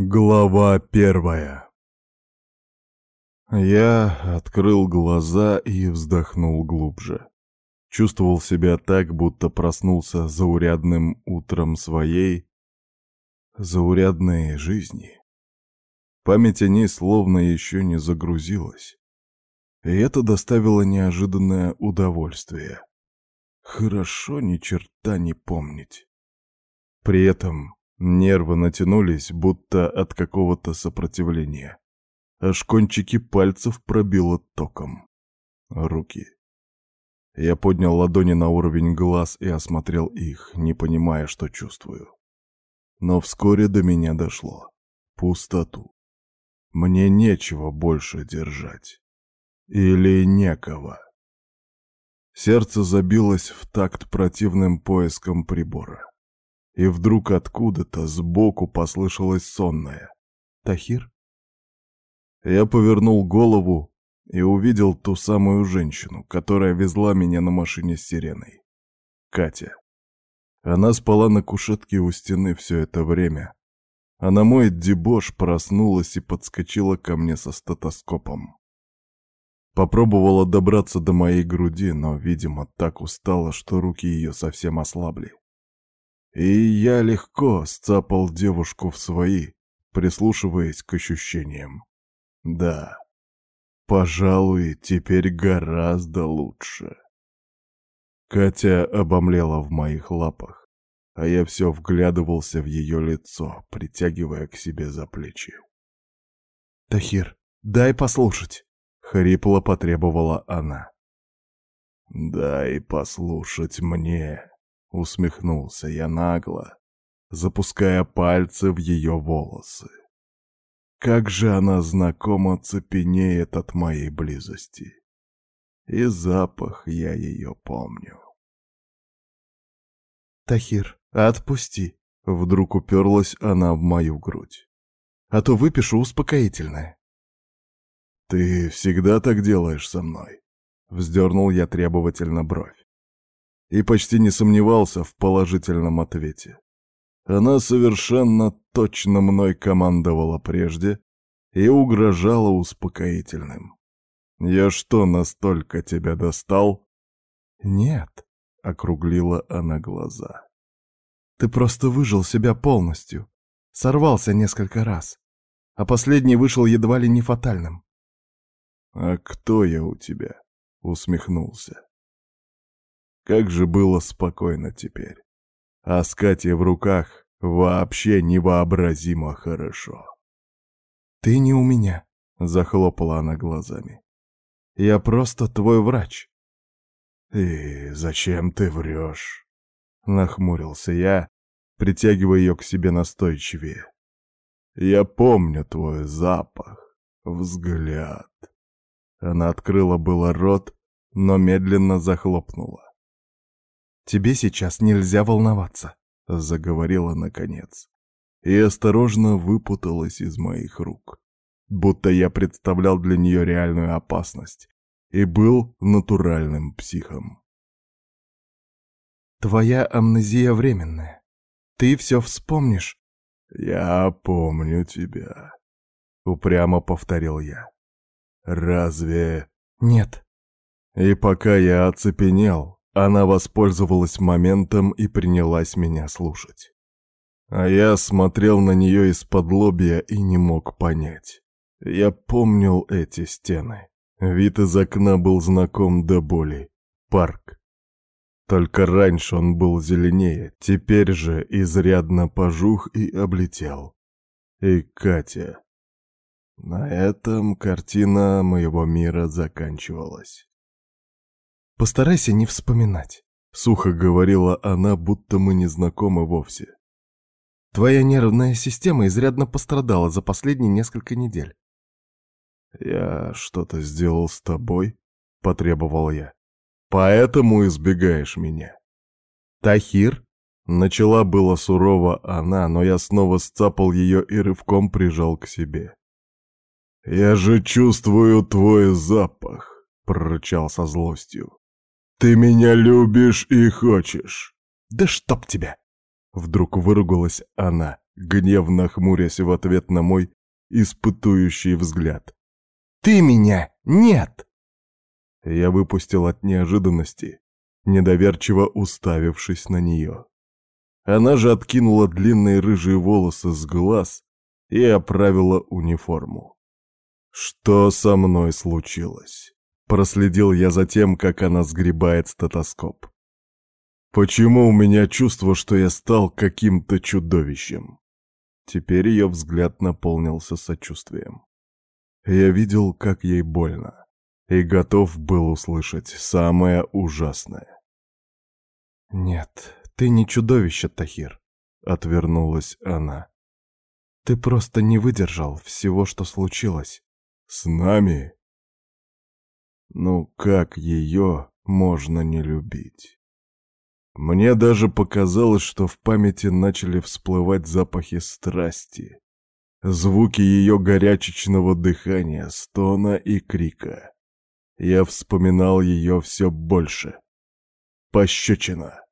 Глава первая Я открыл глаза и вздохнул глубже. Чувствовал себя так, будто проснулся заурядным утром своей заурядной жизни. Память о ней словно еще не загрузилась. И это доставило неожиданное удовольствие. Хорошо ни черта не помнить. При этом Нервы натянулись, будто от какого-то сопротивления. Аж кончики пальцев пробило током. Руки. Я поднял ладони на уровень глаз и осмотрел их, не понимая, что чувствую. Но вскоре до меня дошло. Пустоту. Мне нечего больше держать. Или некого. Сердце забилось в такт противным поиском прибора. И вдруг откуда-то сбоку послышалось сонное. «Тахир?» Я повернул голову и увидел ту самую женщину, которая везла меня на машине с сиреной. Катя. Она спала на кушетке у стены все это время, а на мой дебош проснулась и подскочила ко мне со стетоскопом. Попробовала добраться до моей груди, но, видимо, так устала, что руки ее совсем ослабли. И я легко сцапал девушку в свои, прислушиваясь к ощущениям. Да, пожалуй, теперь гораздо лучше. Катя обомлела в моих лапах, а я все вглядывался в ее лицо, притягивая к себе за плечи. «Тахир, дай послушать!» — хрипло потребовала она. «Дай послушать мне!» — усмехнулся я нагло, запуская пальцы в ее волосы. Как же она знакомо цепенеет от моей близости. И запах я ее помню. «Тахир, отпусти!» — вдруг уперлась она в мою грудь. «А то выпишу успокоительное». «Ты всегда так делаешь со мной?» — вздернул я требовательно бровь и почти не сомневался в положительном ответе. Она совершенно точно мной командовала прежде и угрожала успокоительным. «Я что, настолько тебя достал?» «Нет», — округлила она глаза. «Ты просто выжил себя полностью, сорвался несколько раз, а последний вышел едва ли не фатальным». «А кто я у тебя?» — усмехнулся. Как же было спокойно теперь. А с Катей в руках вообще невообразимо хорошо. «Ты не у меня», — захлопала она глазами. «Я просто твой врач». «И зачем ты врешь?» — нахмурился я, притягивая ее к себе настойчивее. «Я помню твой запах, взгляд». Она открыла было рот, но медленно захлопнула. «Тебе сейчас нельзя волноваться», — заговорила наконец. И осторожно выпуталась из моих рук. Будто я представлял для нее реальную опасность и был натуральным психом. «Твоя амнезия временная. Ты все вспомнишь?» «Я помню тебя», — упрямо повторил я. «Разве...» «Нет». И пока я оцепенел, она воспользовалась моментом и принялась меня слушать. А я смотрел на нее из-под лобья и не мог понять. Я помнил эти стены. Вид из окна был знаком до боли. Парк. Только раньше он был зеленее, теперь же изрядно пожух и облетел. И Катя. На этом картина моего мира заканчивалась. Постарайся не вспоминать. Сухо говорила она, будто мы не знакомы вовсе. Твоя нервная система изрядно пострадала за последние несколько недель. «Я что-то сделал с тобой?» — потребовал я. «Поэтому избегаешь меня». «Тахир?» Начала было сурово она, но я снова сцапал ее и рывком прижал к себе. «Я же чувствую твой запах!» — прорычал со злостью. «Ты меня любишь и хочешь!» «Да чтоб тебя!» Вдруг выругалась она, гневно хмурясь в ответ на мой испытующий взгляд. «Ты меня нет!» Я выпустил от неожиданности, недоверчиво уставившись на нее. Она же откинула длинные рыжие волосы с глаз и оправила униформу. Что со мной случилось? Проследил я за тем, как она сгребает стетоскоп. Почему у меня чувство, что я стал каким-то чудовищем? Теперь ее взгляд наполнился сочувствием. Я видел, как ей больно, и готов был услышать самое ужасное. «Нет, ты не чудовище, Тахир», — отвернулась она. «Ты просто не выдержал всего, что случилось». «С нами?» Ну как ее можно не любить? Мне даже показалось, что в памяти начали всплывать запахи страсти, звуки ее горячечного дыхания, стона и крика. Я вспоминал ее все больше. Пощечина.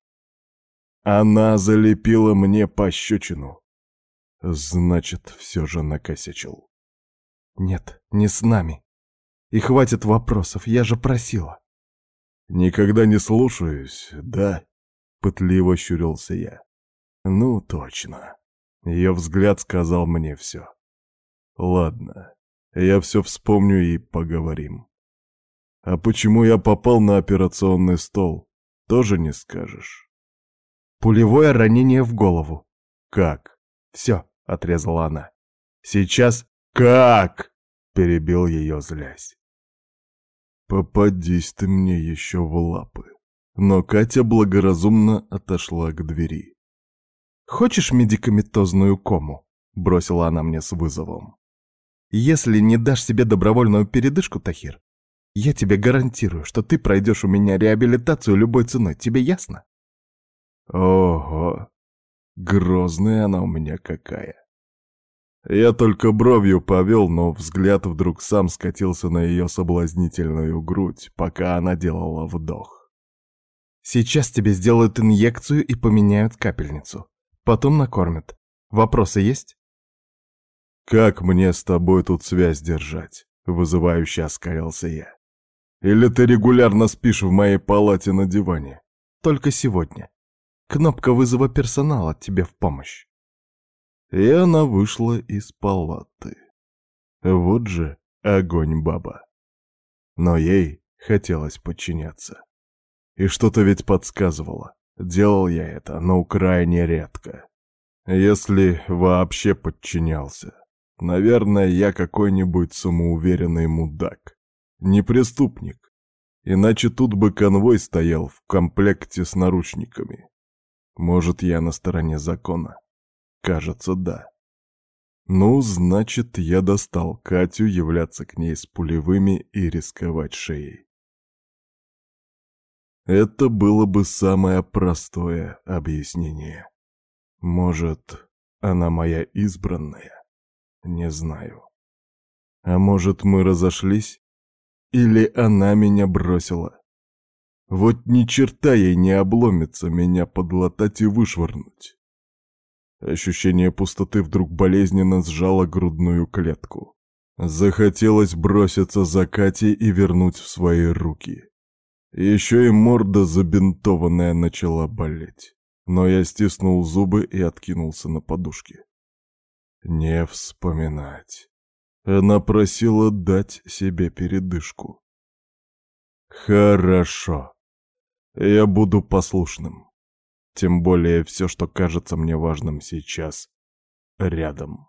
Она залепила мне пощечину. Значит, все же накосячил. Нет, не с нами. И хватит вопросов, я же просила. Никогда не слушаюсь, да? Пытливо щурился я. Ну, точно. Ее взгляд сказал мне все. Ладно, я все вспомню и поговорим. А почему я попал на операционный стол, тоже не скажешь. Пулевое ранение в голову. Как? Все, отрезала она. Сейчас как? Перебил ее, злясь. Попадись ты мне еще в лапы. Но Катя благоразумно отошла к двери. «Хочешь медикаментозную кому?» — бросила она мне с вызовом. «Если не дашь себе добровольную передышку, Тахир, я тебе гарантирую, что ты пройдешь у меня реабилитацию любой ценой. Тебе ясно?» «Ого! Грозная она у меня какая!» Я только бровью повел, но взгляд вдруг сам скатился на ее соблазнительную грудь, пока она делала вдох. «Сейчас тебе сделают инъекцию и поменяют капельницу. Потом накормят. Вопросы есть?» «Как мне с тобой тут связь держать?» — вызывающе оскалился я. «Или ты регулярно спишь в моей палате на диване?» «Только сегодня. Кнопка вызова персонала тебе в помощь». И она вышла из палаты. Вот же огонь баба. Но ей хотелось подчиняться. И что-то ведь подсказывало. Делал я это, но крайне редко. Если вообще подчинялся. Наверное, я какой-нибудь самоуверенный мудак. Не преступник. Иначе тут бы конвой стоял в комплекте с наручниками. Может, я на стороне закона. Кажется, да. Ну, значит, я достал Катю являться к ней с пулевыми и рисковать шеей. Это было бы самое простое объяснение. Может, она моя избранная? Не знаю. А может, мы разошлись? Или она меня бросила? Вот ни черта ей не обломится меня подлатать и вышвырнуть. Ощущение пустоты вдруг болезненно сжало грудную клетку. Захотелось броситься за Катей и вернуть в свои руки. Еще и морда забинтованная начала болеть. Но я стиснул зубы и откинулся на подушке. Не вспоминать. Она просила дать себе передышку. Хорошо. Я буду послушным. Тем более все, что кажется мне важным сейчас, рядом.